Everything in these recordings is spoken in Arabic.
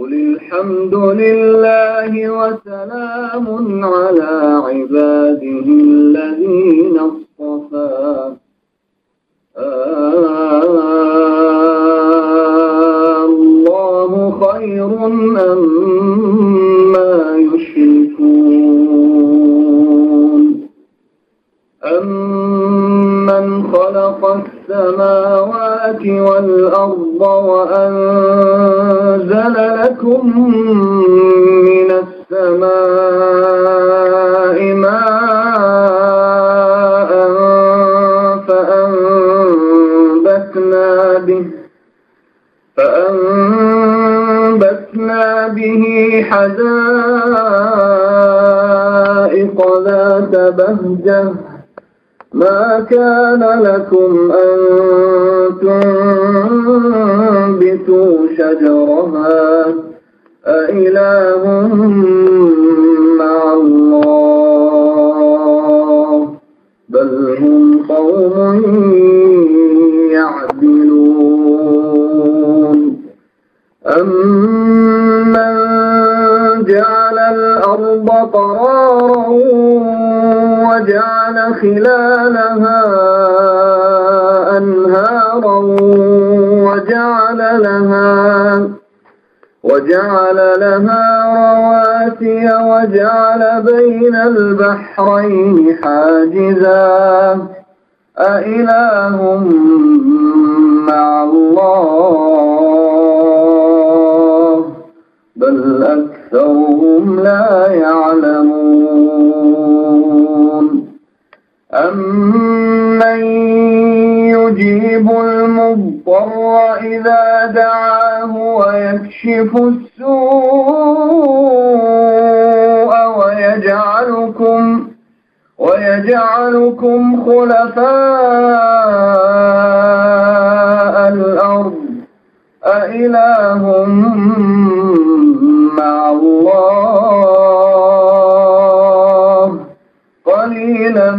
قل الحمد لله وسلام على عباده الذين اصطفى. الله خير أما يشركون. أمن خلق السماوات والأرض وأنزل لكم من السماء ماء فأنبتنا به فأنبتنا به حدائق ذات بهجة ما كان لكم أن تنبتوا شجرها أإله مع الله بل هم قوم يعدلون. أمن جعل الأرض قرارا وجعل خلالها أنهارا وجعل لها وجعل لها رواسي وجعل بين البحرين حاجزا. أإله مع الله؟ بل أكثرهم لا يعلمون. أمن يجيب المضطر إذا دعاه ويكشف السوء ويجعلكم ويجعلكم خلفاء الأرض أإله مع الله قليلا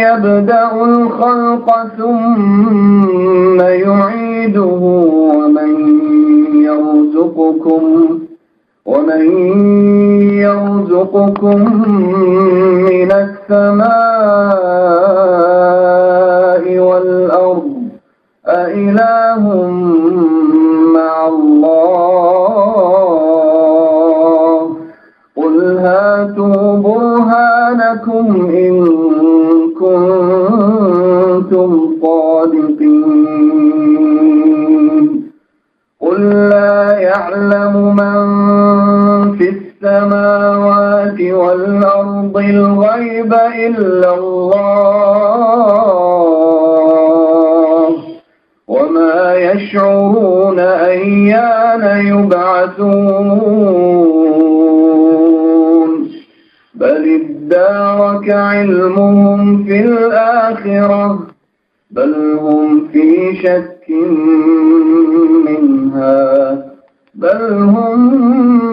يبدأ الخلق ثم يعيده ومن يرزقكم ومن يرزقكم من السماء والأرض أإله هاتوا برهانكم إن كنتم صادقين. قل لا يعلم من في السماوات والأرض الغيب إلا الله وما يشعرون أيان يبعثون. ادارك علمهم في الآخرة بل هم في شك منها بل هم